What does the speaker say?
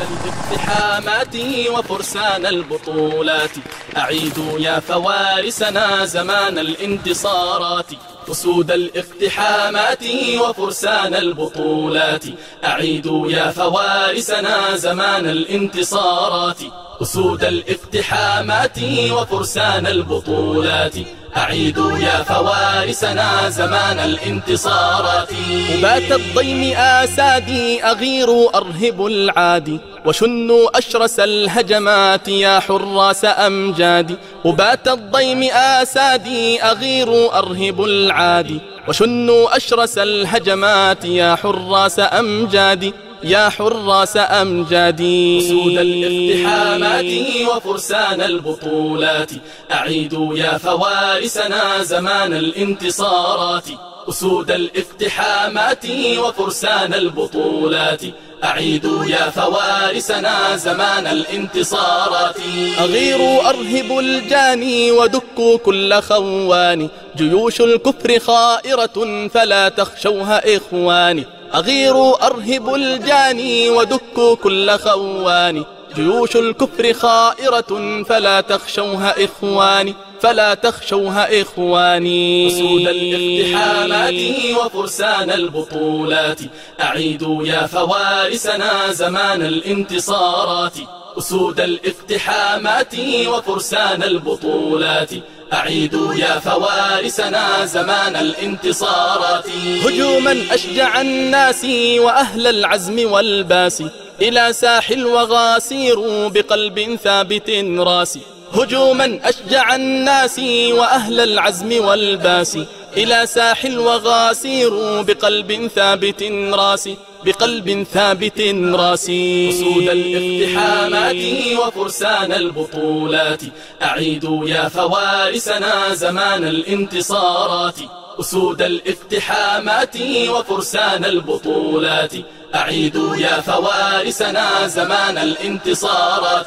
الاقتحامات وفرسان البطولات. أعيدوا يا فوارسنا زمان الانتصارات. أسود الاقتحامات وفرسان البطولات. أعيدوا يا فوارسنا زمان الانتصارات. أسود الاقتحامات وفرسان البطولات. أعيدوا يا فوارسنا زمان الانتصارات. وبات الضيم آسادي أغير أرهب العادي. وشنوا أشرس الهجمات يا حراس أمجادي وبات الضيم آسادي أغير أرهب العادي وشنوا أشرس الهجمات يا حراس أمجادي يا حراس أمجادي. أسود الاقتحامات وفرسان البطولات. أعيدوا يا فوارسنا زمان الانتصارات. أسود الاقتحامات وفرسان البطولات. أعيدوا يا فوارسنا زمان الانتصارات. أغيروا أرهبوا الجاني ودكوا كل خواني. جيوش الكفر خائرة فلا تخشوها إخواني. أغيروا أرهبوا الجاني ودكوا كل خواني جيوش الكفر خائرة فلا تخشوها إخواني فلا تخشوها إخواني أسود الاقتحامات وفرسان البطولات. أعيدوا يا فوارسنا زمان الانتصارات. أسود الاقتحامات وفرسان البطولات. أعيدوا يا فوارسنا زمان الانتصارات. هجوما أشجع الناس وأهل العزم والباس. إلى ساح الوغى سيروا بقلب ثابت راسي. هجوما أشجع الناس وأهل العزم والباس. إلى ساح الوغى سيروا بقلب ثابت راسي بقلب ثابت راسي. أسود الاقتحامات وفرسان البطولات أعيدوا يا فوارسنا زمان الانتصارات. أسود الاقتحامات وفرسان البطولات أعيدوا يا فوارسنا زمان الانتصارات.